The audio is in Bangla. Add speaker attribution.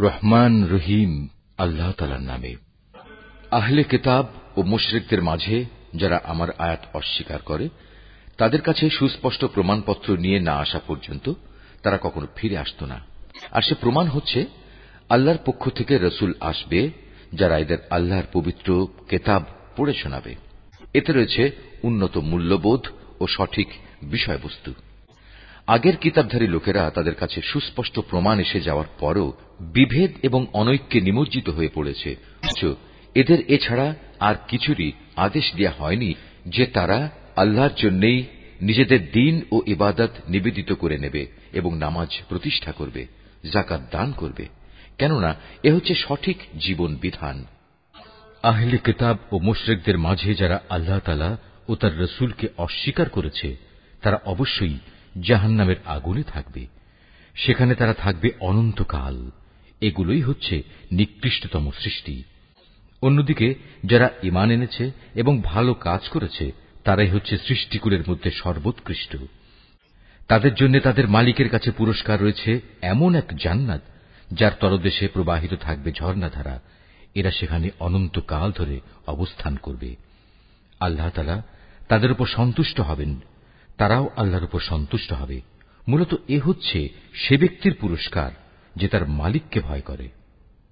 Speaker 1: রহমান রহিম। আল্লাহ তাআলার নামে। আহলে কিতাব ও মুশরিকদের মাঝে যারা আমার আয়াত অস্বীকার করে তাদের কাছে সুস্পষ্ট প্রমাণপত্র নিয়ে না আসা পর্যন্ত তারা কখনো ফিরে আসত না। আর সে প্রমাণ হচ্ছে আল্লাহর পক্ষ থেকে রসুল আসবে যারা এদের আল্লাহর পবিত্র কেতাব পড়ে শোনাবে। এতে রয়েছে উন্নত মূল্যবোধ ও সঠিক বিষয়বস্তু। আগের কিতাবধারী লোকেরা তাদের কাছে সুস্পষ্ট প্রমাণ এসে যাওয়ার পরও বিভেদ এবং অনৈক্যে নিমজ্জিত হয়ে পড়েছে। এদের এছাড়া আর কিছুরই আদেশ দেয়া হয়নি যে তারা আল্লাহর জন্যই নিজেদের দিন ও ইবাদত নিবেদিত করে নেবে এবং নামাজ প্রতিষ্ঠা করবে জাকাত দান করবে। কেননা এ হচ্ছে সঠিক জীবন বিধান। আহলে কিতাব ও মুশরিকদের মাঝে যারা আল্লাহ তালা ও তার রসুলকে অস্বীকার করেছে, তারা অবশ্যই জাহান্নামের আগুনে থাকবে। সেখানে তারা থাকবে অনন্তকাল। এগুলোই হচ্ছে নিকৃষ্টতম সৃষ্টি। অন্যদিকে, যারা ইমান এনেছে এবং ভালো কাজ করেছে, তারাই হচ্ছে সৃষ্টিকুলের মধ্যে সর্বোৎকৃষ্ট। তাদের জন্য তাদের মালিকের কাছে পুরস্কার রয়েছে এমন এক জান্নাত, যার তলদেশে প্রবাহিত থাকবে ঝর্ণাধারা। এরা সেখানে অনন্তকাল ধরে অবস্থান করবে। আল্লাহ তালা তাদের উপর সন্তুষ্ট হবেন। তারাও আল্লাহর উপর সন্তুষ্ট হবে। মূলত এ হচ্ছে সে ব্যক্তির পুরস্কার, যে তার মালিককে ভয় করে।